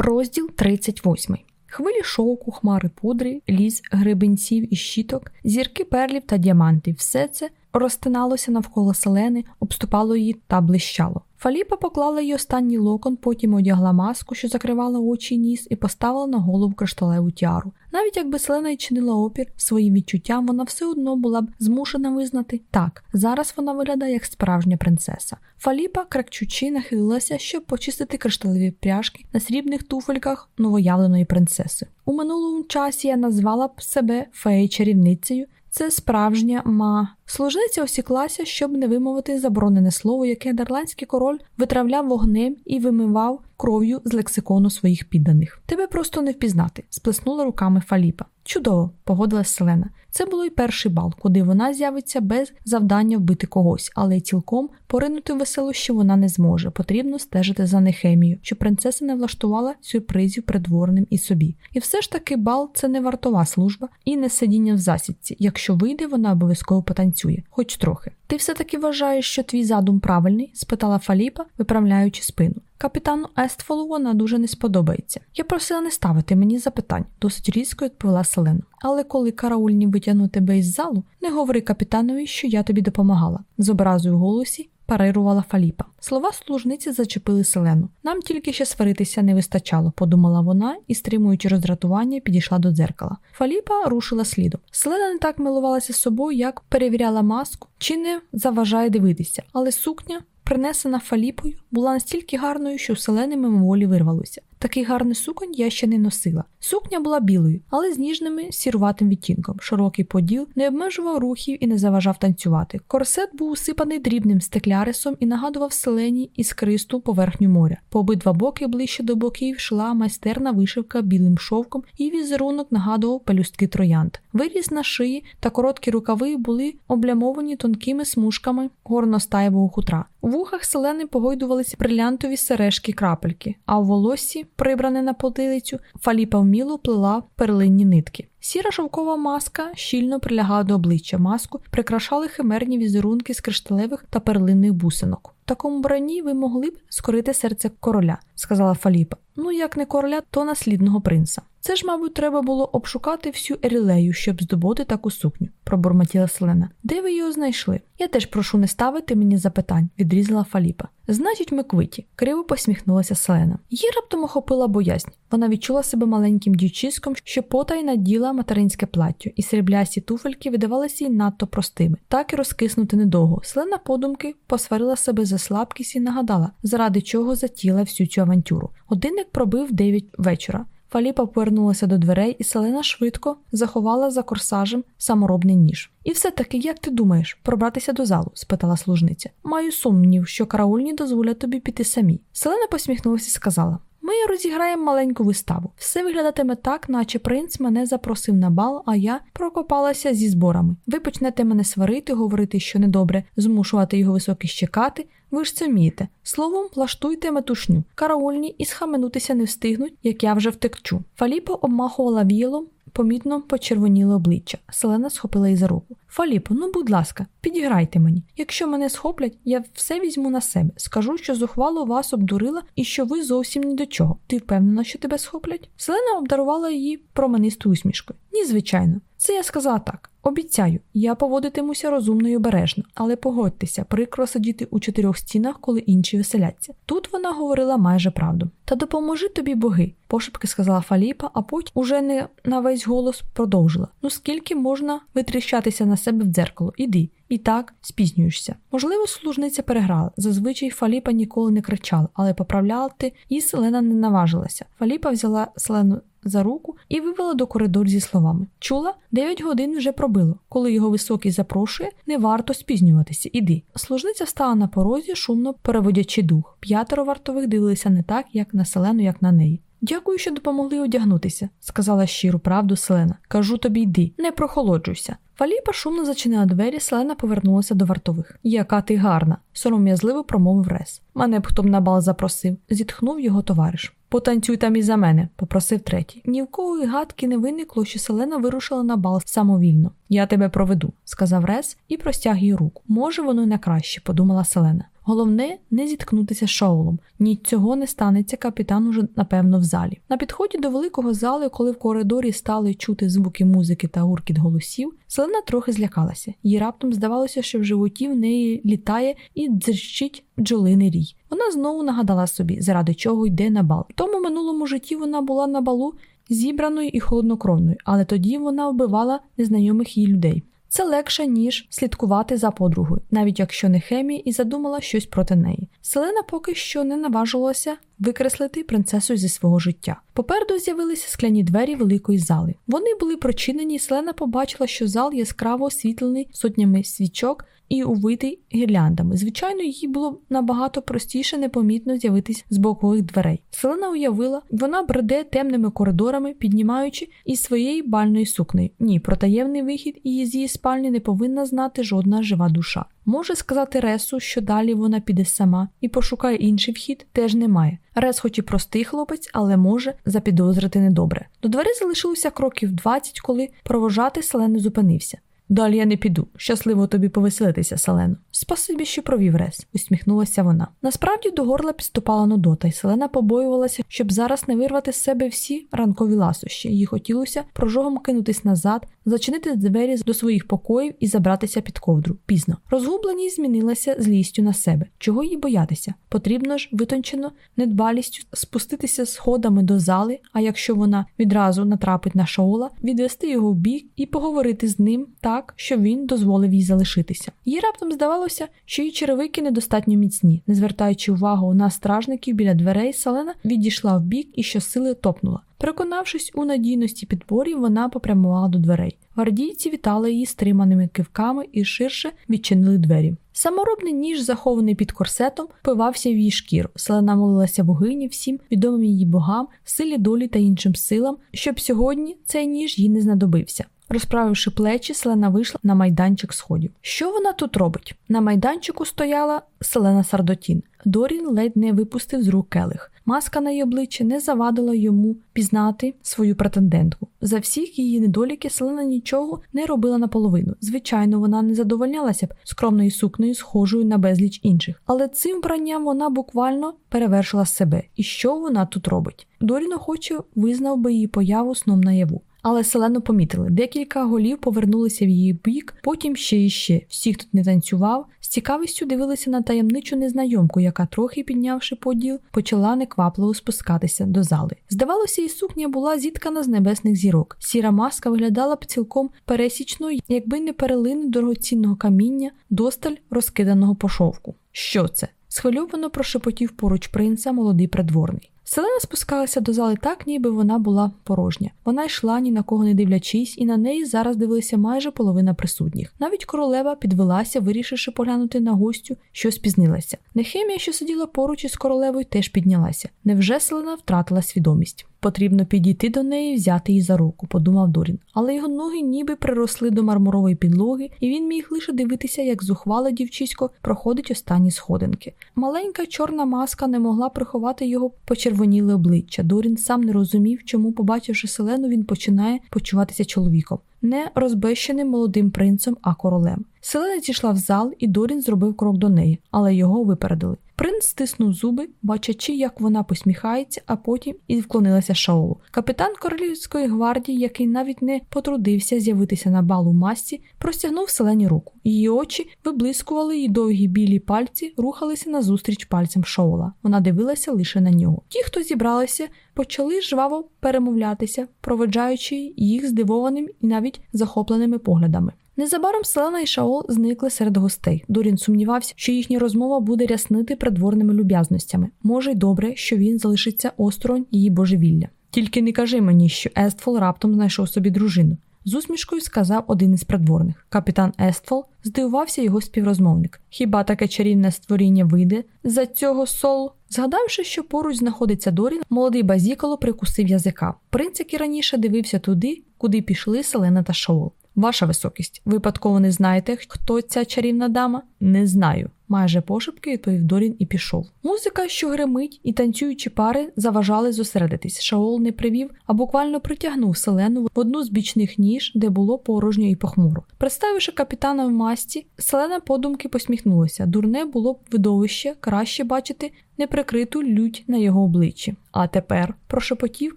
Розділ 38 Хвилі шовку, хмари пудри, ліс грибенців і щіток, зірки перлів та діамантів. Все це розтиналося навколо селени, обступало її та блищало. Фаліпа поклала їй останній локон, потім одягла маску, що закривала очі й ніс, і поставила на голову кришталеву тяру. Навіть якби Селена й чинила опір своїм відчуттям, вона все одно була б змушена визнати так. Зараз вона виглядає як справжня принцеса. Фаліпа, кракчучи, нахилилася, щоб почистити кришталеві пряжки на срібних туфельках новоявленої принцеси. У минулому часі я назвала б себе феєю чарівницею. Це справжня ма. Служниця осіклася, щоб не вимовити заборонене слово, яке дарландський король витравляв вогнем і вимивав кров'ю з лексикону своїх підданих. Тебе просто не впізнати, сплеснула руками Фаліпа. Чудово, погодилась Селена. Це було й перший бал, куди вона з'явиться без завдання вбити когось, але й цілком поринути в веселощі вона не зможе. Потрібно стежити за Нехемією, щоб принцеса не влаштувала сюрпризів придворним і собі. І все ж таки бал це не вартова служба і не сидіння в засідці. Якщо вийде, вона обов'язково потанцює, хоч трохи. Ти все таки вважаєш, що твій задум правильний? спитала Фаліпа, виправляючи спину. Капітану Естфолу вона дуже не сподобається. Я просила не ставити мені запитань, досить різко відповіла Селена. Але коли караульні витягнуть тебе із залу, не говори капітанові, що я тобі допомагала. З образою в голосі парирувала Фаліпа. Слова служниці зачепили селену. Нам тільки ще сваритися не вистачало, подумала вона і, стримуючи роздратування, підійшла до дзеркала. Фаліпа рушила слідом. Селена не так милувалася собою, як перевіряла маску, чи не заважає дивитися, але сукня. Принесена фаліпою, була настільки гарною, що селени мимоволі вирвалося. Такий гарний суконь я ще не носила. Сукня була білою, але з ніжними сіруватим відтінком. Широкий поділ не обмежував рухів і не заважав танцювати. Корсет був усипаний дрібним стеклярисом і нагадував селені іскристу поверхню моря. По обидва боки ближче до боків йшла майстерна вишивка білим шовком, і візерунок нагадував пелюстки троянд. Виріз на шиї та короткі рукави були облямовані тонкими смужками горностаєвого хутра. У вухах селени погойдувалися брилянтові сережки крапельки, а у волоссі прибране на потилицю, фаліпа вміло плела перлинні нитки. Сіра шовкова маска щільно прилягала до обличчя маску, прикрашали химерні візерунки з кришталевих та перлинних бусинок. В такому бранні ви могли б скорити серце короля, сказала Фаліпа. Ну, як не короля, то наслідного принца. Це ж, мабуть, треба було обшукати всю ерілею, щоб здобути таку сукню, пробурмотіла Селена. Де ви його знайшли? Я теж прошу не ставити мені запитань, відрізала Фаліпа. Значить, ми квиті, криво посміхнулася Селена. Її раптом охопила боязнь. Вона відчула себе маленьким дівчиськом, що потай наділа материнське плаття, і сріблясті туфельки видавалися їй надто простими, так і розкиснути недовго. Селена подумки посварила себе за слабкість і нагадала, заради чого затіла всю цю авантюру. Годинник пробив дев'ять вечора. Фаліпа повернулася до дверей, і Селена швидко заховала за корсажем саморобний ніж. І все-таки, як ти думаєш, пробратися до залу? спитала служниця. Маю сумнів, що караульні дозволять тобі піти самі. Селена посміхнулася і сказала: Ми розіграємо маленьку виставу. Все виглядатиме так, наче принц мене запросив на бал, а я прокопалася зі зборами. Ви почнете мене сварити, говорити, що недобре, змушувати його високі щекати. Ви ж це вмієте. Словом, влаштуйте метушню. Караульні і схаменутися не встигнуть, як я вже втекчу. Фаліпо обмахувала віялом, помітно почервоніло обличчя. Селена схопила її за руку. Фаліпо, ну будь ласка, підіграйте мені. Якщо мене схоплять, я все візьму на себе. Скажу, що зухвало вас обдурила і що ви зовсім ні до чого. Ти впевнена, що тебе схоплять? Селена обдарувала її променистою усмішкою. Ні, звичайно. Це я сказала так. Обіцяю, я поводитимуся розумно й обережно, але погодьтеся, прикро сидіти у чотирьох стінах, коли інші веселяться. Тут вона говорила майже правду. Та допоможи тобі боги, пошепки сказала Фаліпа, а потім уже не на весь голос продовжила. Ну скільки можна витріщатися на себе в дзеркало? Іди. І так спізнюєшся. Можливо, служниця переграла. Зазвичай Фаліпа ніколи не кричала, але поправляти і Селена не наважилася. Фаліпа взяла Селену за руку і вивела до коридору зі словами: Чула, дев'ять годин вже пробило. Коли його високий запрошує, не варто спізнюватися. Іди. Служниця стала на порозі, шумно переводячи дух. П'ятеро вартових дивилися не так, як на селену, як на неї. Дякую, що допомогли одягнутися, сказала щиру правду Селена. Кажу тобі, йди, не прохолоджуйся. Фаліпа шумно зачинила двері, Селена повернулася до вартових. Яка ти гарна, сором'язливо промовив Рес. Мене б хто б на бал запросив, зітхнув його товариш. Потанцюй там і за мене, попросив третій. Ні в кого й гадки не виникло, що Селена вирушила на бал самовільно. Я тебе проведу, сказав Рес і простяг їй руку. Може, воно й на краще, подумала Селена. Головне не зіткнутися з Шоулом. Ні цього не станеться, капітан уже напевно в залі. На підході до великого залу, коли в коридорі стали чути звуки музики та гуркіт голосів, Селена трохи злякалася. Їй раптом здавалося, що в животі в неї літає і дзерчить бджолиний рій. Вона знову нагадала собі, заради чого йде на бал. В тому минулому житті вона була на балу зібраною і холоднокровною, але тоді вона вбивала незнайомих їй людей. Це легше, ніж слідкувати за подругою, навіть якщо не хемія і задумала щось проти неї. Селена поки що не наважилася викреслити принцесу зі свого життя. Попереду з'явилися скляні двері великої зали. Вони були прочинені, і Селена побачила, що зал яскраво освітлений сотнями свічок і увитий гірляндами. Звичайно, їй було набагато простіше непомітно з'явитись з бокових дверей. Селена уявила, вона бреде темними коридорами, піднімаючи із своєї бальної сукни. Ні, про таємний вихід і з її спальні не повинна знати жодна жива душа. Може сказати Ресу, що далі вона піде сама і пошукає інший вхід, теж немає. Рес, хоч і простий хлопець, але може запідозрити недобре. До двери залишилося кроків 20, коли провожати Селени зупинився. Далі я не піду. Щасливо тобі повеселитися, Селено. Спасибі, що провів Рес, усміхнулася вона. Насправді до горла підступала Нудота, і Селена побоювалася, щоб зараз не вирвати з себе всі ранкові ласощі. Їй хотілося прожогом кинутись назад, зачинити двері до своїх покоїв і забратися під ковдру. Пізно. Розгубленість змінилася злістю на себе. Чого їй боятися? Потрібно ж витончено недбалістю спуститися сходами до зали, а якщо вона відразу натрапить на шоула, відвести його в бік і поговорити з ним так, щоб він дозволив їй залишитися. Їй раптом здавалося, що її черевики недостатньо міцні, не звертаючи увагу на стражників біля дверей, Салена відійшла в бік і щосили топнула. Переконавшись у надійності підборів, вона попрямувала до дверей. Гвардійці вітали її стриманими кивками і ширше відчинили двері. Саморобний ніж, захований під корсетом, пивався в її шкіру. Селена молилася богині всім відомим її богам, силі долі та іншим силам, щоб сьогодні цей ніж їй не знадобився. Розправивши плечі, Селена вийшла на майданчик сходів. Що вона тут робить? На майданчику стояла Селена Сардотін. Дорін ледь не випустив з рук келих. Маска на її обличчі не завадила йому пізнати свою претендентку. За всіх її недоліки Селена нічого не робила наполовину. Звичайно, вона не задовольнялася б скромною сукнею, схожою на безліч інших, але цим вбранням вона буквально перевершила себе. І що вона тут робить? Дорін охоче визнав би її появу сном наяву. Але селено помітили. Декілька голів повернулися в її бік, потім ще і ще. Всі, хто не танцював, з цікавістю дивилися на таємничу незнайомку, яка, трохи піднявши поділ, почала неквапливо спускатися до зали. Здавалося, і сукня була зіткана з небесних зірок. Сіра маска виглядала б цілком пересічною, якби не перелини дорогоцінного каміння, досталь розкиданого по шовку. Що це? Схвильовано прошепотів поруч принца молодий придворний. Селена спускалася до зали так, ніби вона була порожня. Вона йшла ні на кого не дивлячись, і на неї зараз дивилися майже половина присутніх. Навіть королева підвелася, вирішивши поглянути на гостю, що спізнилася. Нехемія, що сиділа поруч із королевою, теж піднялася. Невже селена втратила свідомість? Потрібно підійти до неї, взяти її за руку, подумав Дорін. Але його ноги ніби приросли до мармурової підлоги, і він міг лише дивитися, як зухвале дівчисько проходить останні сходинки. Маленька чорна маска не могла приховати його почервоніле обличчя. Дорін сам не розумів, чому, побачивши селену, він починає почуватися чоловіком, не розбещеним молодим принцем, а королем. Селена зійшла в зал, і Дорін зробив крок до неї, але його випередили. Принц стиснув зуби, бачачи, як вона посміхається, а потім і вклонилася Шаолу. Капітан королівської гвардії, який навіть не потрудився з'явитися на балу масці, простягнув селені руку. Її очі виблискували, і довгі білі пальці рухалися назустріч пальцем Шоула. Вона дивилася лише на нього. Ті, хто зібралися, почали жваво перемовлятися, проведжаючи їх здивованим і навіть захопленими поглядами. Незабаром Селена і Шаол зникли серед гостей. Дорін сумнівався, що їхня розмова буде ряснити придворними люб'язностями. Може й добре, що він залишиться осторонь її божевілля. Тільки не кажи мені, що Естфол раптом знайшов собі дружину. З усмішкою сказав один із придворних. Капітан Естфол здивувався його співрозмовник. Хіба таке чарівне створіння вийде за цього солу? Згадавши, що поруч знаходиться Дорін, молодий базікало прикусив язика. Принц, який раніше дивився туди, куди пішли Селена та Шоул. Ваша високість, випадково не знаєте, хто ця чарівна дама? Не знаю. майже пошепки відповів Дорін і пішов. Музика, що гримить, і танцюючі пари заважали зосередитись. Шаол не привів, а буквально притягнув селену в одну з бічних ніж, де було порожньо і похмуро. Представивши капітана в масті, селена подумки посміхнулася. Дурне було б видовище краще бачити неприкриту лють на його обличчі. А тепер, прошепотів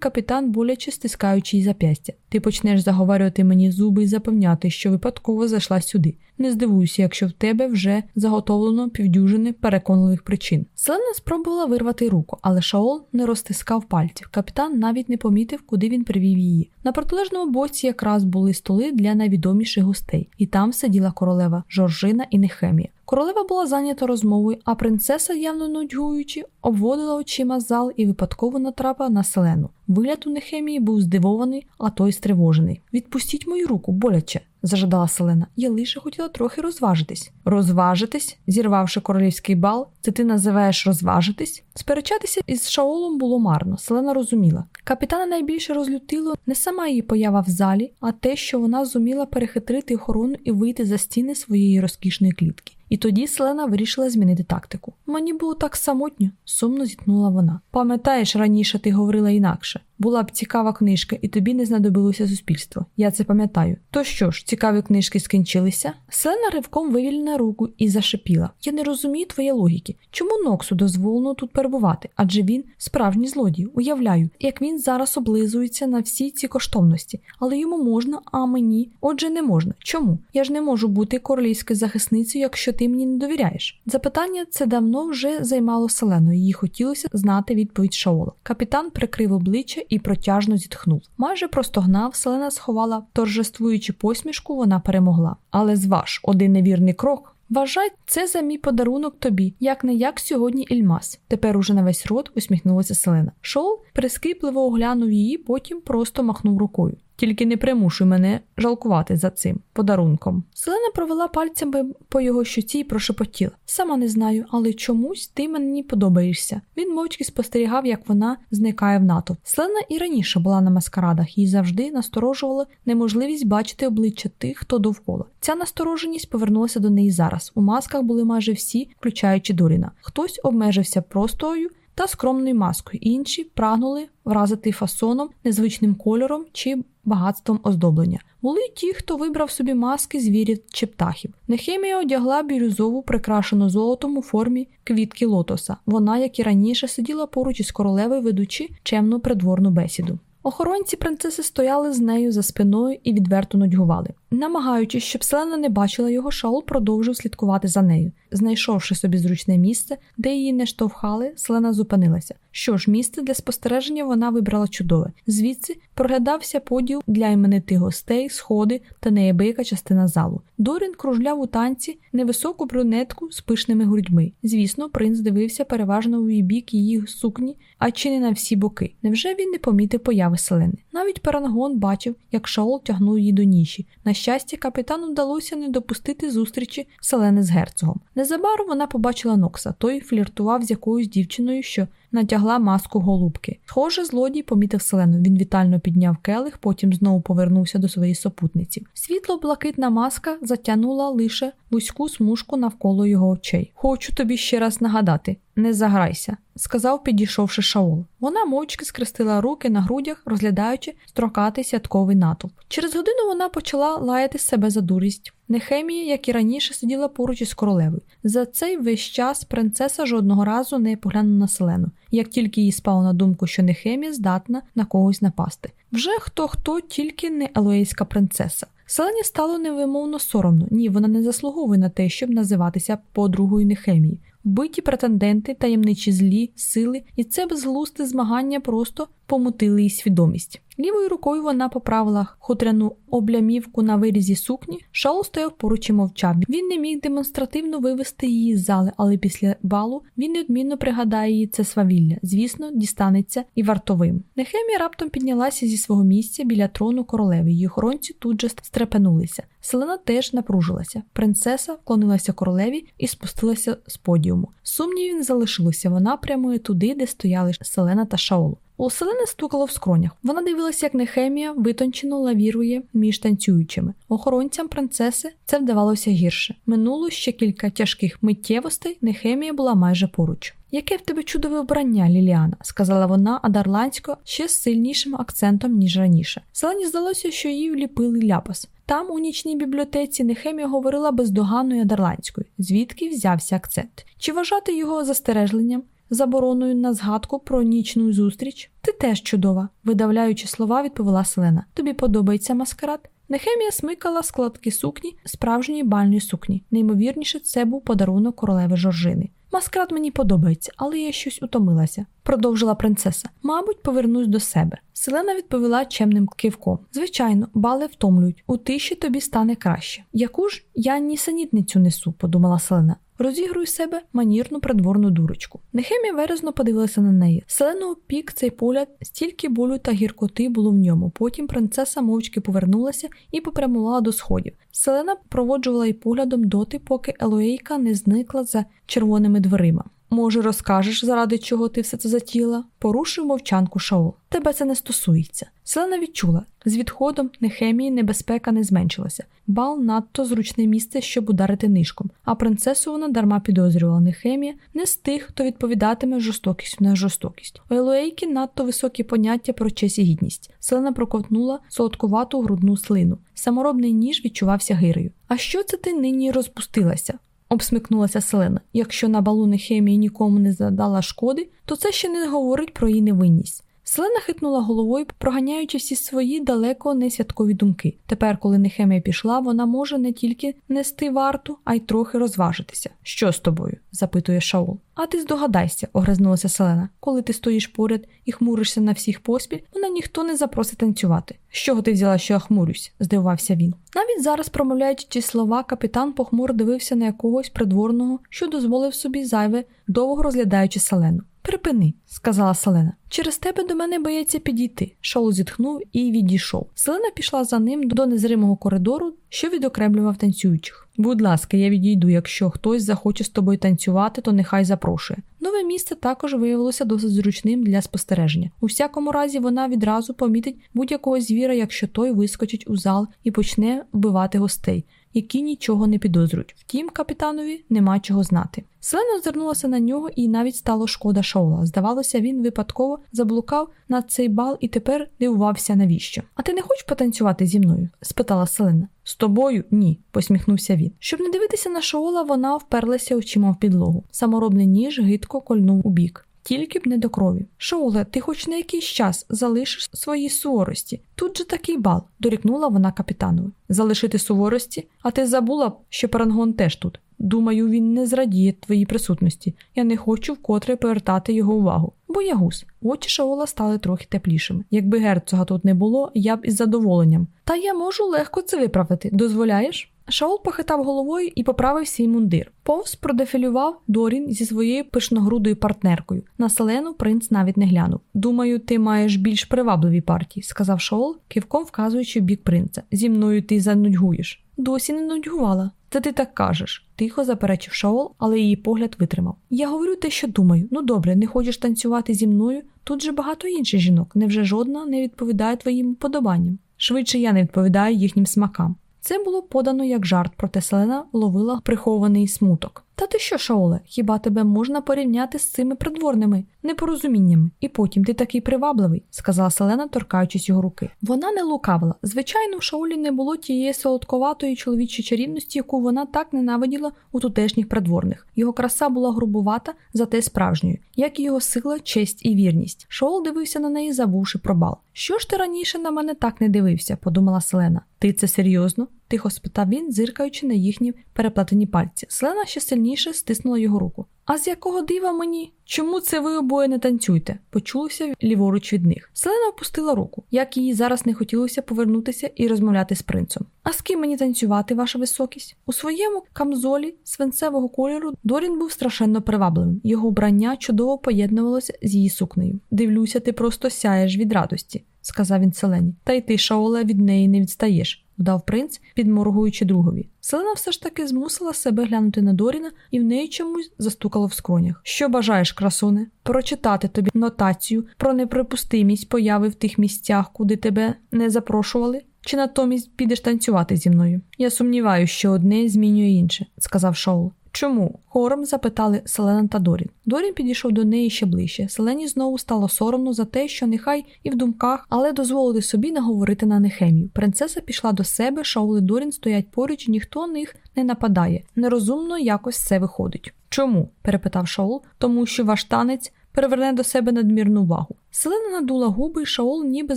капітан, боляче стискаючи їй зап'ястя. Ти почнеш заговарювати мені зуби і запевняти, що випадково зайшла сюди. Не здивуйся, якщо в тебе вже заготовлено півдюжини переконливих причин. Селена спробувала вирвати руку, але Шаол не розтискав пальців. Капітан навіть не помітив, куди він привів її. На протилежному боці якраз були столи для найвідоміших гостей, і там сиділа королева Жоржина і Нехемія. Королева була зайнята розмовою, а принцеса, явно нудьгуючи, обводила очима зал і випадково натрапила на селену. Вигляд у Нехемії був здивований, а той стривожений. Відпустіть мою руку, боляче, зажадала Селена. Я лише хотіла трохи розважитись. Розважитись, зірвавши королівський бал, це ти називаєш розважитись? Сперечатися із Шаолом було марно. Селена розуміла. Капітана найбільше розлютило не сама її поява в залі, а те, що вона зуміла перехитрити охорону і вийти за стіни своєї розкішної клітки. І тоді Селена вирішила змінити тактику. Мені було так самотньо, сумно зітхнула вона. Пам'ятаєш, раніше ти говорила інакше. дальше. Була б цікава книжка, і тобі не знадобилося суспільство. Я це пам'ятаю. То що ж, цікаві книжки скінчилися? Селена ривком вивільнила руку і зашипіла. Я не розумію твоєї логіки. Чому Ноксу дозволено тут перебувати? Адже він справжній злодій. Уявляю, як він зараз облизується на всі ці коштовності, але йому можна, а мені. Отже, не можна. Чому? Я ж не можу бути королівською захисницею, якщо ти мені не довіряєш. Запитання це давно вже займало Селену. Їй хотілося знати відповідь Шаола. Капітан прикрив обличчя і протяжно зітхнув. Майже простогнав, селена сховала, торжествуючи посмішку, вона перемогла. Але зваж один невірний крок. Вважай це за мій подарунок тобі, як не як сьогодні Ільмас. Тепер уже на весь рот усміхнулася Селена. Шоу прискіпливо оглянув її, потім просто махнув рукою. Тільки не примушуй мене жалкувати за цим подарунком. Селена провела пальцями по його щоці і прошепотіла. Сама не знаю, але чомусь ти мені подобаєшся. Він мовчки спостерігав, як вона зникає в натовп. Селена і раніше була на маскарадах, їй завжди насторожувала неможливість бачити обличчя тих, хто довкола. Ця настороженість повернулася до неї зараз. У масках були майже всі, включаючи Доріна. Хтось обмежився простою та скромною маскою, інші прагнули вразити фасоном, незвичним кольором чи багатством оздоблення. Були ті, хто вибрав собі маски звірів чи птахів. Нехемія одягла бірюзову, прикрашену золотом у формі квітки лотоса. Вона, як і раніше, сиділа поруч із королевою, ведучи чемну придворну бесіду. Охоронці принцеси стояли з нею за спиною і відверто нудьгували. Намагаючись, щоб Селена не бачила його, Шаул продовжив слідкувати за нею. Знайшовши собі зручне місце, де її не штовхали, Селена зупинилася. Що ж, місце для спостереження вона вибрала чудове. Звідси проглядався поділ для іменитих гостей, сходи та неябияка частина залу. Дорін кружляв у танці невисоку брюнетку з пишними грудьми. Звісно, принц дивився переважно у її бік її сукні, а чи не на всі боки. Невже він не помітив появи Селени? Навіть Парангон бачив, як Шаол тягнув її до ніші. На щастя, капітану вдалося не допустити зустрічі Селени з герцогом. Незабаром вона побачила Нокса. Той фліртував з якоюсь дівчиною, що натягла маску голубки. Схоже, злодій помітив Селену. Він вітально підняв келих, потім знову повернувся до своєї супутниці. Світло-блакитна маска затягнула лише вузьку смужку навколо його очей. Хочу тобі ще раз нагадати: не заграйся, сказав, підійшовши Шаол. Вона мовчки скрестила руки на грудях, розглядаючи строкатий святковий натовп. Через годину вона почала лаяти себе за дурість. Нехемія, як і раніше, сиділа поруч із королевою. За цей весь час принцеса жодного разу не поглянула на селену, як тільки їй спало на думку, що Нехемія здатна на когось напасти. Вже хто хто, тільки не елоейська принцеса. Селені стало невимовно соромно. Ні, вона не заслуговує на те, щоб називатися подругою Нехемії. Вбиті претенденти, таємничі злі, сили, і це безглусте змагання просто помутили її свідомість. Лівою рукою вона поправила хутряну облямівку на вирізі сукні. Шаул стояв поруч і мовчав. Він не міг демонстративно вивести її з зали, але після балу він неодмінно пригадає їй це свавілля. Звісно, дістанеться і вартовим. Нехемія раптом піднялася зі свого місця біля трону королеви. Її охоронці тут же стрепенулися. Селена теж напружилася. Принцеса вклонилася королеві і спустилася з подіуму. Сумнівів не залишилося. Вона прямує туди, де стояли Селена та Шаол. У Селени стукало в скронях. Вона дивилася, як Нехемія витончено лавірує між танцюючими. Охоронцям принцеси це вдавалося гірше. Минуло ще кілька тяжких миттєвостей. Нехемія була майже поруч. Яке в тебе чудове вбрання, Ліліана, сказала вона адарландсько ще з сильнішим акцентом, ніж раніше. Селені здалося, що їй вліпили ляпас. Там, у нічній бібліотеці, Нехемія говорила бездоганною адерландською, звідки взявся акцент. Чи вважати його застережленням, забороною на згадку про нічну зустріч? Ти теж чудова, видавляючи слова, відповіла Селена. Тобі подобається маскарад? Нехемія смикала складки сукні справжньої бальної сукні. Неймовірніше, це був подарунок королеви Жоржини. Маскрат мені подобається, але я щось утомилася, продовжила принцеса. Мабуть, повернусь до себе. Селена відповіла чемним кивком. Звичайно, бали втомлюють. У тиші тобі стане краще. Яку ж я нісенітницю несу, подумала Селена. Розігруй себе манірну придворну дурочку. Нехемія виразно подивилася на неї. Селеного пік цей погляд, стільки болю та гіркоти було в ньому. Потім принцеса мовчки повернулася і попрямувала до сходів. Селена проводжувала її поглядом доти, поки Елоейка не зникла за червоними дверима. Може, розкажеш, заради чого ти все це затіла? Порушив мовчанку Шаол. Тебе це не стосується. Селена відчула з відходом Нехемії небезпека не зменшилася. Бал надто зручне місце, щоб ударити нишком, а принцесу вона дарма підозрювала Нехемія не з тих, хто відповідатиме жорстокістю на жорстокість. У Елоейки надто високі поняття про честь і гідність. Селена проковтнула солодкувату грудну слину. Саморобний ніж відчувався гирею. А що це ти нині розпустилася? Обсмикнулася Селена. Якщо на балу Нехемії нікому не задала шкоди, то це ще не говорить про її невинність. Селена хитнула головою, проганяючи всі свої далеко не святкові думки. Тепер, коли Нехемія пішла, вона може не тільки нести варту, а й трохи розважитися. Що з тобою? запитує Шаул. А ти здогадайся, огризнулася Селена. Коли ти стоїш поряд і хмуришся на всіх поспіль, вона ніхто не запросить танцювати. З чого ти взяла, що я хмурюсь? здивувався він. Навіть зараз, промовляючи ці слова, капітан похмуро дивився на якогось придворного, що дозволив собі зайве, довго розглядаючи Селену. Припини, сказала Селена. Через тебе до мене боїться підійти. Шоу зітхнув і відійшов. Селена пішла за ним до незримого коридору, що відокремлював танцюючих. Будь ласка, я відійду. Якщо хтось захоче з тобою танцювати, то нехай запрошує. Нове місце також виявилося досить зручним для спостереження. У всякому разі, вона відразу помітить будь-якого звіра, якщо той вискочить у зал і почне вбивати гостей які нічого не підозрюють. Втім, капітанові нема чого знати. Селена озирнулася на нього і навіть стало шкода Шоула. Здавалося, він випадково заблукав на цей бал і тепер дивувався навіщо. А ти не хочеш потанцювати зі мною? спитала Селена. З тобою ні, посміхнувся він. Щоб не дивитися на Шоула, вона вперлася очима в підлогу. Саморобний ніж гидко кольнув у бік. Тільки б не до крові. Шоуле, ти хоч на якийсь час залишиш свої суворості. Тут же такий бал, дорікнула вона капітанові. Залишити суворості, а ти забула, що парангон теж тут. Думаю, він не зрадіє твоїй присутності. Я не хочу вкотре повертати його увагу. Боягуз. Очі Шаола стали трохи теплішими. Якби герцога тут не було, я б із задоволенням. Та я можу легко це виправити. Дозволяєш? Шаол похитав головою і поправив свій мундир. Повз продефілював Дорін зі своєю пишногрудою партнеркою. На селену принц навіть не глянув. Думаю, ти маєш більш привабливі партії, сказав Шаол, кивком вказуючи в бік принца. Зі мною ти занудьгуєш. Досі не нудьгувала. Це ти так кажеш, тихо заперечив Шаол, але її погляд витримав. Я говорю те, що думаю. Ну добре, не хочеш танцювати зі мною. Тут же багато інших жінок. Невже жодна не відповідає твоїм подобанням? Швидше я не відповідаю їхнім смакам. Це було подано як жарт, проте Селена ловила прихований смуток. Та ти що, Шаоле, хіба тебе можна порівняти з цими придворними непорозуміннями? І потім ти такий привабливий, сказала Селена, торкаючись його руки. Вона не лукавила. Звичайно, в Шаолі не було тієї солодковатої чоловічої чарівності, яку вона так ненавиділа у тутешніх придворних. Його краса була грубувата, зате справжньою, як і його сила, честь і вірність. Шаол дивився на неї, забувши про бал. Що ж ти раніше на мене так не дивився? подумала Селена. Ти це серйозно? Тихо спитав він, зиркаючи на їхні переплетені пальці. Селена ще сильніше стиснула його руку. А з якого дива мені? Чому це ви обоє не танцюєте? почулося ліворуч від них. Селена опустила руку, як їй зараз не хотілося повернутися і розмовляти з принцем. А з ким мені танцювати, ваша високість? У своєму камзолі свинцевого кольору Дорін був страшенно привабливим. Його вбрання чудово поєднувалося з її сукнею. Дивлюся, ти просто сяєш від радості, сказав він Селені. Та й ти, Шаоле, від неї не відстаєш вдав принц, підморгуючи другові. Селена все ж таки змусила себе глянути на Доріна і в неї чомусь застукало в скронях. Що бажаєш, красуне? Прочитати тобі нотацію про неприпустимість появи в тих місцях, куди тебе не запрошували? Чи натомість підеш танцювати зі мною? Я сумніваюся, що одне змінює інше, сказав Шоул. Чому? Хором запитали Селена та Дорін. Дорін підійшов до неї ще ближче. Селені знову стало соромно за те, що нехай і в думках, але дозволити собі наговорити на нехемію. Принцеса пішла до себе, Шаул і Дорін стоять поруч, і ніхто них не нападає. Нерозумно якось це виходить. Чому? перепитав Шаул, тому що ваш танець приверне до себе надмірну увагу. Селена надула губи, і Шаол, ніби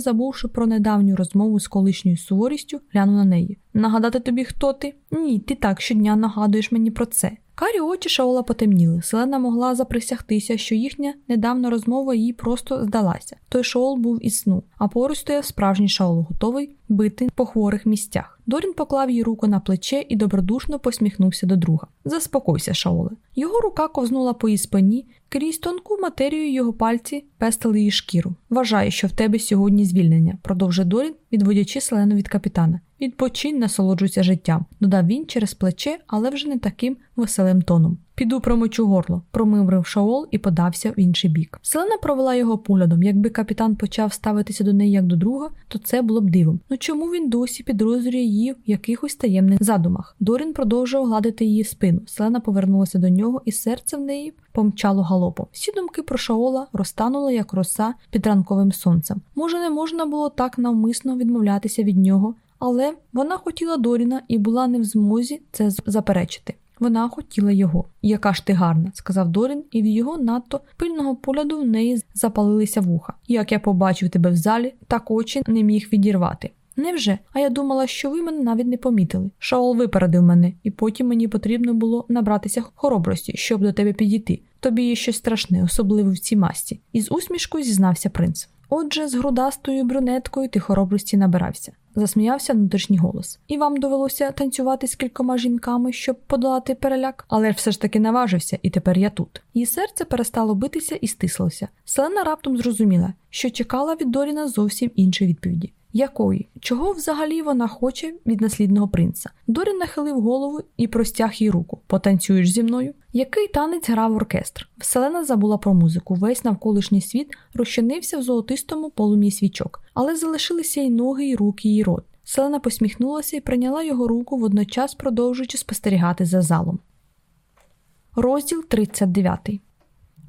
забувши про недавню розмову з колишньою суворістю, глянув на неї. Нагадати тобі, хто ти? Ні, ти так щодня нагадуєш мені про це. Карі очі Шаола потемніли. Селена могла заприсягтися, що їхня недавна розмова їй просто здалася. Той Шаол був із сну, а поруч стояв справжній Шаол, готовий бити по хворих місцях. Дорін поклав їй руку на плече і добродушно посміхнувся до друга. Заспокойся, Шаоле. Його рука ковзнула по її спині, крізь тонку матерію його пальці пестили її шкіру. Вважаю, що в тебе сьогодні звільнення, продовжив Дорін, відводячи селену від капітана. Відпочинь, насолоджуйся життям, додав він через плече, але вже не таким веселим тоном. Піду промочу горло, промиврив Шаол і подався в інший бік. Селена провела його поглядом. Якби капітан почав ставитися до неї як до друга, то це було б дивом. Ну чому він досі підозрює її в якихось таємних задумах? Дорін продовжував гладити її спину. Селена повернулася до нього, і серце в неї помчало галопом. Всі думки про Шаола розтанули, як роса під ранковим сонцем. Може, не можна було так навмисно відмовлятися від нього, але вона хотіла Доріна і була не в змозі це заперечити. Вона хотіла його. Яка ж ти гарна, сказав Дорін, і в його надто пильного погляду в неї запалилися вуха. Як я побачив тебе в залі, так очі не міг відірвати. Невже? А я думала, що ви мене навіть не помітили. Шаол випередив мене, і потім мені потрібно було набратися хоробрості, щоб до тебе підійти. Тобі є щось страшне, особливо в цій масті. Із усмішкою зізнався принц. Отже, з грудастою брюнеткою ти хоробрості набирався засміявся внутрішній голос. І вам довелося танцювати з кількома жінками, щоб подолати переляк, але все ж таки наважився, і тепер я тут. Її серце перестало битися і стислося. Селена раптом зрозуміла, що чекала від Доріна зовсім іншої відповіді. Якої? Чого взагалі вона хоче від наслідного принца? Дорін нахилив голову і простяг їй руку. Потанцюєш зі мною? Який танець грав оркестр? Вселена забула про музику. Весь навколишній світ розчинився в золотистому полум'ї свічок, але залишилися й ноги, й руки, й рот. Селена посміхнулася і прийняла його руку, водночас продовжуючи спостерігати за залом. Розділ 39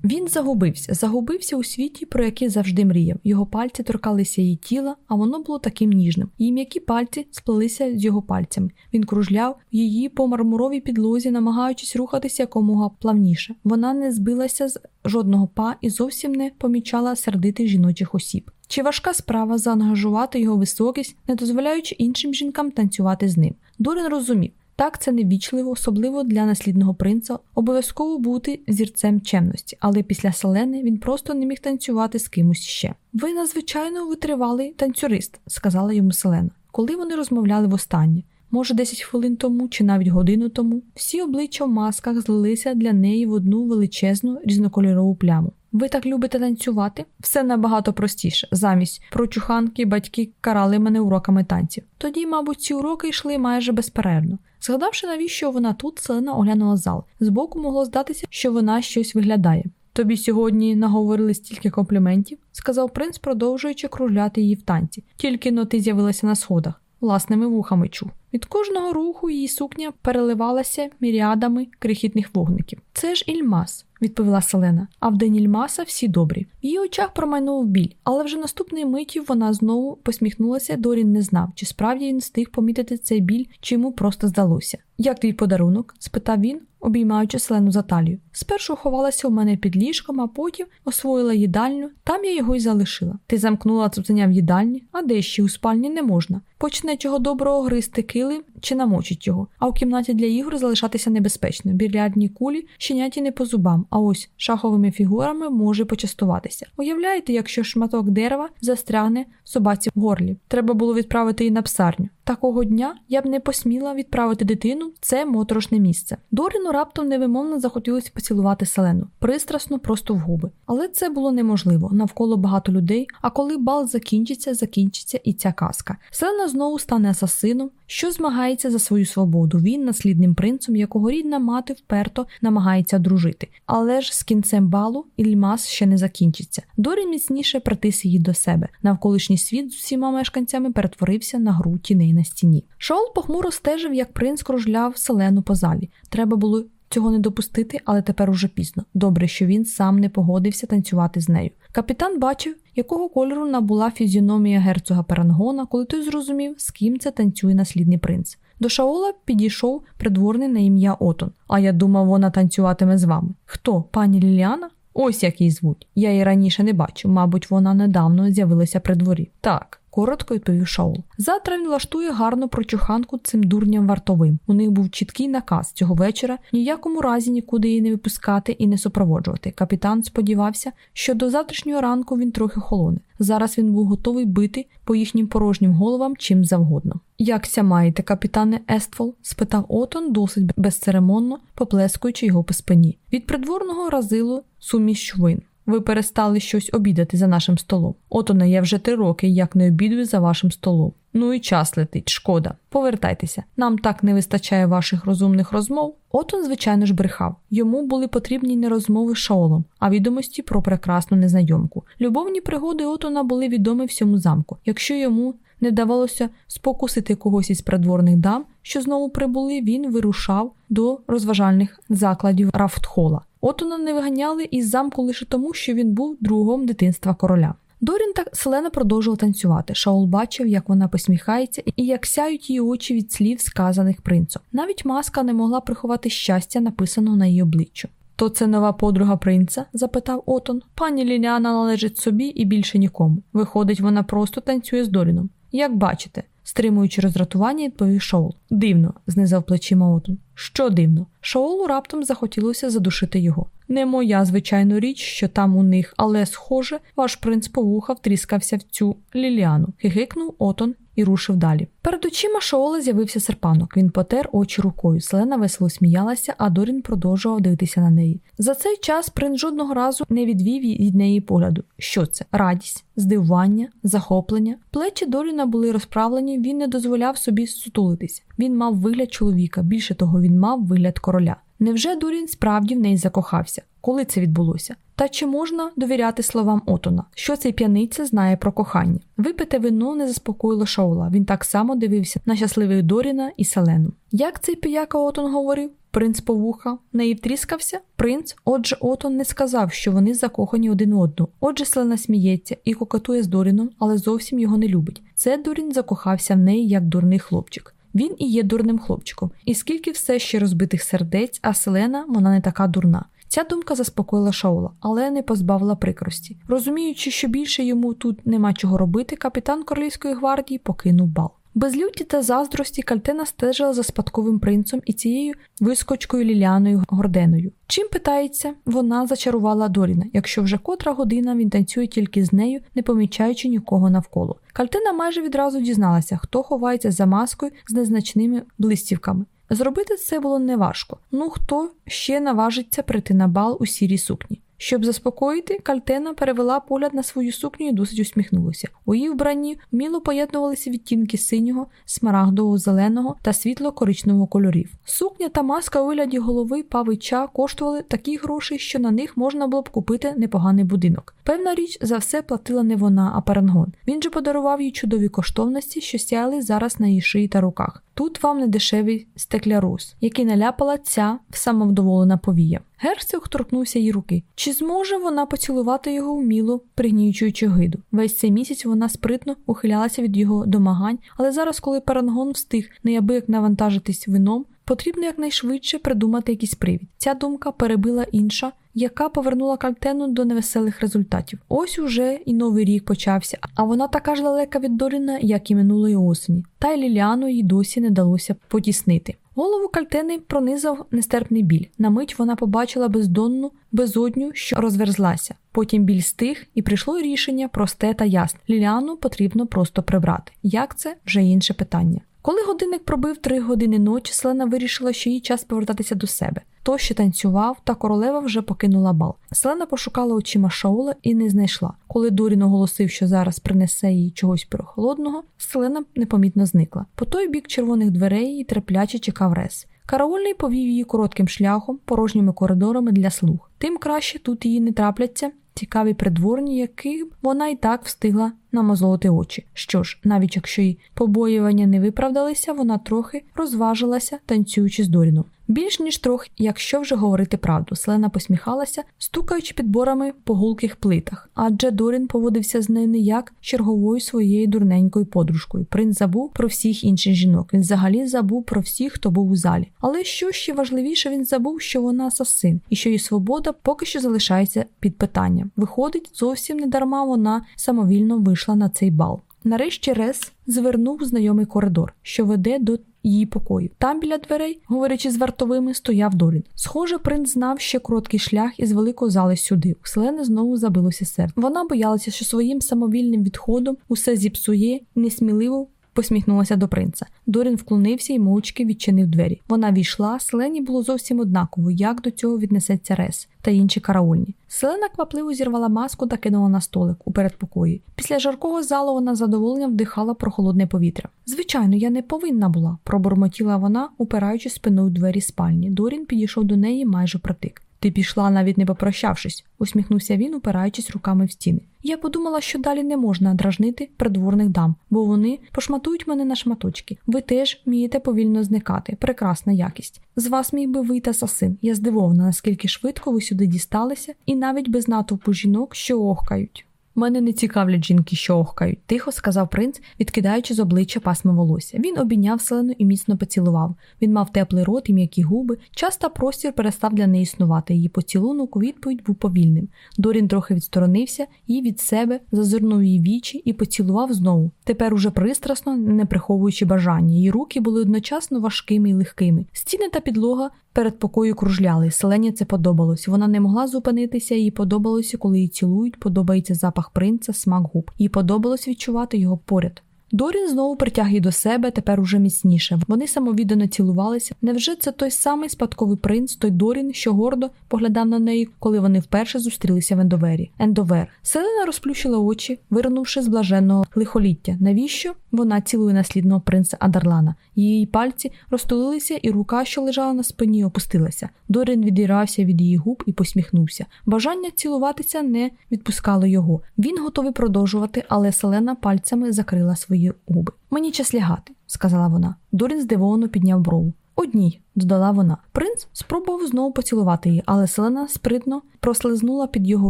він загубився, загубився у світі, про який завжди мріяв. Його пальці торкалися її тіла, а воно було таким ніжним. Її м'які пальці сплелися з його пальцями. Він кружляв її по мармуровій підлозі, намагаючись рухатися якомога плавніше. Вона не збилася з жодного па і зовсім не помічала сердитих жіночих осіб. Чи важка справа заангажувати його високість, не дозволяючи іншим жінкам танцювати з ним? Дорин розумів. Так, це невічливо, особливо для наслідного принца, обов'язково бути зірцем чемності, але після селени він просто не міг танцювати з кимось ще. Ви надзвичайно витривалий танцюрист, сказала йому Селена, коли вони розмовляли востаннє. Може, 10 хвилин тому чи навіть годину тому, всі обличчя в масках злилися для неї в одну величезну різнокольорову пляму. Ви так любите танцювати? Все набагато простіше. Замість прочуханки батьки карали мене уроками танців. Тоді, мабуть, ці уроки йшли майже безперервно. Згадавши, навіщо вона тут, Селена оглянула зал. Збоку могло здатися, що вона щось виглядає. Тобі сьогодні наговорили стільки компліментів, сказав принц, продовжуючи кружляти її в танці. Тільки но ти з'явилася на сходах, власними вухами чув. Від кожного руху її сукня переливалася міріадами крихітних вогників. Це ж Ільмас, відповіла Селена. А в день Ільмаса всі добрі. В її очах промайнув біль, але вже наступної миті вона знову посміхнулася. Дорін не знав, чи справді він встиг помітити цей біль, чи йому просто здалося. Як твій подарунок? спитав він, обіймаючи селену за талію. Спершу ховалася у мене під ліжком, а потім освоїла їдальню, там я його й залишила. Ти замкнула цуценя в їдальні, а де ще у спальні не можна. Почне чого доброго гризти килим чи намочить його, а в кімнаті для ігор залишатися небезпечно. Бірлярдні кулі щеняті не по зубам, а ось шаховими фігурами може почастуватися. Уявляєте, якщо шматок дерева застрягне собаці в горлі. Треба було відправити її на псарню. Такого дня я б не посміла відправити дитину в це моторошне місце. Доріну раптом невимовно захотілося поцілувати селену, пристрасно, просто в губи. Але це було неможливо. Навколо багато людей. А коли бал закінчиться, закінчиться і ця казка. Селена знову стане асасином, що змагається за свою свободу. Він наслідним принцем, якого рідна мати вперто намагається дружити. Але ж з кінцем балу Ільмас ще не закінчиться. Дорі міцніше притис її до себе. Навколишній світ з усіма мешканцями перетворився на гру тіней на стіні. Шаол похмуро стежив, як принц кружляв селену по залі. Треба було цього не допустити, але тепер уже пізно. Добре, що він сам не погодився танцювати з нею. Капітан бачив, якого кольору набула фізіономія герцога Перангона, коли той зрозумів, з ким це танцює наслідний принц. До Шаола підійшов придворний на ім'я Отон. А я думав, вона танцюватиме з вами. Хто? Пані Ліліана? Ось як її звуть. Я її раніше не бачив. Мабуть, вона недавно з'явилася при дворі. Так коротко відповів Шаул. Завтра він влаштує гарну прочуханку цим дурням вартовим. У них був чіткий наказ цього вечора ніякому разі нікуди її не випускати і не супроводжувати. Капітан сподівався, що до завтрашнього ранку він трохи холоне. Зараз він був готовий бити по їхнім порожнім головам чим завгодно. Якся маєте, капітане Ествол? спитав Отон досить безцеремонно, поплескуючи його по спині. Від придворного разилу суміш вин. Ви перестали щось обідати за нашим столом. Отоне, я вже три роки як не обідую за вашим столом. Ну і час летить, шкода. Повертайтеся. Нам так не вистачає ваших розумних розмов. Отон, звичайно ж, брехав. Йому були потрібні не розмови з Шаолом, а відомості про прекрасну незнайомку. Любовні пригоди Отона були відомі всьому замку. Якщо йому не вдавалося спокусити когось із придворних дам, що знову прибули, він вирушав до розважальних закладів Рафтхола. Отона не виганяли із замку лише тому, що він був другом дитинства короля. Дорін та Селена продовжувала танцювати. Шаул бачив, як вона посміхається і як сяють її очі від слів, сказаних принцом. Навіть маска не могла приховати щастя, написаного на її обличчю. То це нова подруга принца? запитав Отон. Пані Ліліана належить собі і більше нікому. Виходить, вона просто танцює з Доріном. Як бачите, стримуючи роздратування, відповів Шоул. Дивно, знизав плечима Отон. Що дивно? Шоулу раптом захотілося задушити його. Не моя, звичайно, річ, що там у них, але, схоже, ваш принц повуха втріскався в цю ліліану. Хихикнув Отон і рушив далі. Перед очима Шаола з'явився серпанок. Він потер очі рукою. Селена весело сміялася, а Дорін продовжував дивитися на неї. За цей час принц жодного разу не відвів від неї погляду. Що це? Радість, здивування, захоплення. Плечі Доріна були розправлені, він не дозволяв собі сутулитися. Він мав вигляд чоловіка. Більше того, він мав вигляд короля. Невже Дорін справді в неї закохався? Коли це відбулося? Та чи можна довіряти словам Отона? Що цей п'яниця знає про кохання? Випите вино не заспокоїло Шаула. Він так само дивився на щасливих Доріна і Селену. Як цей піяка Отон говорив? Принц повуха, неї втріскався? Принц, отже, Отон не сказав, що вони закохані один одну. Отже, Селена сміється і кокатує з Доріном, але зовсім його не любить. Це Дорін закохався в неї як дурний хлопчик. Він і є дурним хлопчиком, і скільки все ще розбитих сердець, а Селена вона не така дурна. Ця думка заспокоїла Шаула, але не позбавила прикрості. Розуміючи, що більше йому тут нема чого робити, капітан Королівської гвардії покинув бал. Без люті та заздрості Кальтена стежила за спадковим принцем і цією вискочкою Ліляною Горденою. Чим питається, вона зачарувала Доріна, якщо вже котра година він танцює тільки з нею, не помічаючи нікого навколо. Кальтена майже відразу дізналася, хто ховається за маскою з незначними блистівками. Зробити це було неважко. Ну хто ще наважиться прийти на бал у сірій сукні? Щоб заспокоїти, Кальтена перевела погляд на свою сукню і досить усміхнулася. У її вбранні вміло поєднувалися відтінки синього, смарагдового, зеленого та світло-коричневого кольорів. Сукня та маска у вигляді голови павича коштували такі гроші, що на них можна було б купити непоганий будинок. Певна річ за все платила не вона, а парангон. Він же подарував їй чудові коштовності, що сяяли зараз на її шиї та руках. Тут вам не дешевий стеклярус, який наляпала ця самовдоволена повія. Герцог торкнувся її руки. Чи зможе вона поцілувати його вміло, пригнічуючи гиду? Весь цей місяць вона спритно ухилялася від його домагань, але зараз, коли Парангон встиг неабияк навантажитись вином, потрібно якнайшвидше придумати якийсь привід. Ця думка перебила інша яка повернула Кальтену до невеселих результатів. Ось уже і новий рік почався, а вона така ж далека від Доріна, як і минулої осені, та й Ліліану їй досі не вдалося потіснити. Голову кальтени пронизав нестерпний біль. На мить вона побачила бездонну безодню, що розверзлася. Потім біль стих, і прийшло рішення просте та ясне. Ліліану потрібно просто прибрати. Як це вже інше питання. Коли годинник пробив три години ночі, Селена вирішила, що їй час повертатися до себе. То, що танцював, та королева вже покинула бал. Селена пошукала очима Шаула і не знайшла. Коли Дурін оголосив, що зараз принесе їй чогось прохолодного, Селена непомітно зникла. По той бік червоних дверей її терпляче чекав Рес. Караульний повів її коротким шляхом, порожніми коридорами для слуг. Тим краще тут її не трапляться цікаві придворні, яких вона й так встигла намазолити очі. Що ж, навіть якщо й побоювання не виправдалися, вона трохи розважилася, танцюючи з Доріном. Більш ніж трохи, якщо вже говорити правду, Селена посміхалася, стукаючи підборами по гулких плитах, адже Дорін поводився з нею не як черговою своєю дурненькою подружкою. Принц забув про всіх інших жінок. Він взагалі забув про всіх, хто був у залі. Але що ще важливіше, він забув, що вона асасин, і що її свобода поки що залишається під питанням. Виходить, зовсім не дарма вона самовільно вийшла на цей бал. Нарешті Рес звернув знайомий коридор, що веде до її покою. Там біля дверей, говорячи з вартовими, стояв Дорін. Схоже, принц знав ще короткий шлях із великої зали сюди. У Селени знову забилося серце. Вона боялася, що своїм самовільним відходом усе зіпсує, несміливо посміхнулася до принца. Дорін вклонився і мовчки відчинив двері. Вона війшла, Селені було зовсім однаково, як до цього віднесеться Рес та інші караульні. Селена квапливо зірвала маску та кинула на столик у передпокої. Після жаркого залу вона з задоволенням вдихала прохолодне повітря. Звичайно, я не повинна була, пробормотіла вона, упираючи спиною двері спальні. Дорін підійшов до неї майже протик. Ти пішла, навіть не попрощавшись, усміхнувся він, упираючись руками в стіни. Я подумала, що далі не можна дражнити придворних дам, бо вони пошматують мене на шматочки. Ви теж вмієте повільно зникати. Прекрасна якість. З вас міг би вийти асасин. Я здивована, наскільки швидко ви сюди дісталися, і навіть без натовпу жінок, що охкають. Мене не цікавлять жінки, що охкають, тихо сказав принц, відкидаючи з обличчя пасмо волосся. Він обійняв селену і міцно поцілував. Він мав теплий рот і м'які губи. Часто простір перестав для неї існувати. Її поцілунок у відповідь був повільним. Дорін трохи відсторонився і від себе зазирнув її вічі і поцілував знову. Тепер уже пристрасно, не приховуючи бажання. Її руки були одночасно важкими і легкими. Стіни та підлога перед покою кружляли. Селені це подобалось. Вона не могла зупинитися, їй подобалося, коли її цілують. Подобається запах принца, смак губ. Їй подобалось відчувати його поряд. Дорін знову притяг її до себе, тепер уже міцніше. Вони самовіддано цілувалися. Невже це той самий спадковий принц, той Дорін, що гордо поглядав на неї, коли вони вперше зустрілися в Ендовері? Ендовер. Селена розплющила очі, вирнувши з блаженного лихоліття. Навіщо вона цілує наслідного принца Адарлана? Її пальці розтулилися, і рука, що лежала на спині, опустилася. Дорін відірався від її губ і посміхнувся. Бажання цілуватися не відпускало його. Він готовий продовжувати, але Селена пальцями закрила свої губи. Мені час лягати, сказала вона. Дорін здивовано підняв брову. Одній, додала вона. Принц спробував знову поцілувати її, але Селена спритно прослизнула під його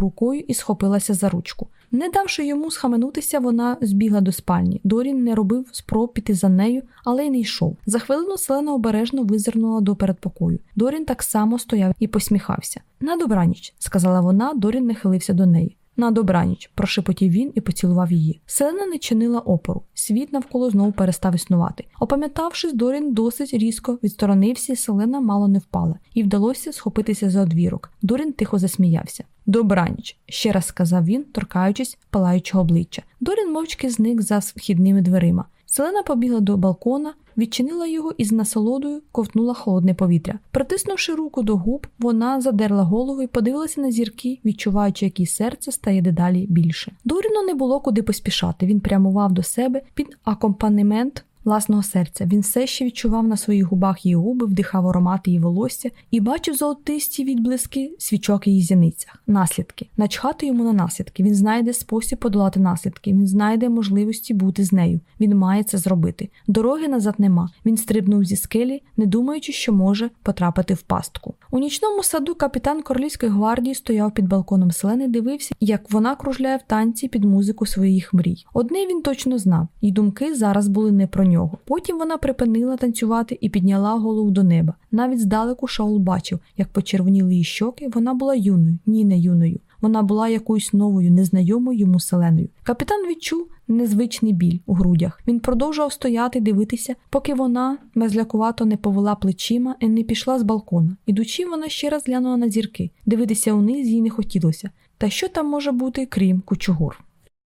рукою і схопилася за ручку. Не давши йому схаменутися, вона збігла до спальні. Дорін не робив спроб піти за нею, але й не йшов. За хвилину Селена обережно визирнула до передпокою. Дорін так само стояв і посміхався. На добраніч, сказала вона, Дорін нахилився до неї. На добраніч, прошепотів він і поцілував її. Селена не чинила опору. Світ навколо знову перестав існувати. Опам'ятавшись, Дорін досить різко відсторонився, і Селена мало не впала, і вдалося схопитися за одвірок. Дорін тихо засміявся. Добраніч, ще раз сказав він, торкаючись палаючого обличчя. Дорін мовчки зник за вхідними дверима. Селена побігла до балкона, відчинила його і з насолодою ковтнула холодне повітря. Притиснувши руку до губ, вона задерла голову і подивилася на зірки, відчуваючи, як її серце стає дедалі більше. Доріну не було куди поспішати. Він прямував до себе під акомпанемент власного серця. Він все ще відчував на своїх губах її губи, вдихав аромат її волосся і бачив золотисті відблиски свічок її зіницях. Наслідки. Начхати йому на наслідки. Він знайде спосіб подолати наслідки. Він знайде можливості бути з нею. Він має це зробити. Дороги назад нема. Він стрибнув зі скелі, не думаючи, що може потрапити в пастку. У нічному саду капітан королівської гвардії стояв під балконом селени, дивився, як вона кружляє в танці під музику своїх мрій. Одне він точно знав, і думки зараз були не про нього. Потім вона припинила танцювати і підняла голову до неба. Навіть здалеку Шаул бачив, як почервоніли її щоки. Вона була юною, ні не юною. Вона була якоюсь новою, незнайомою йому селеною. Капітан відчув незвичний біль у грудях. Він продовжував стояти, дивитися, поки вона мезлякувато не повела плечима і не пішла з балкона. Ідучи, вона ще раз глянула на зірки. Дивитися униз їй не хотілося. Та що там може бути, крім кучугур?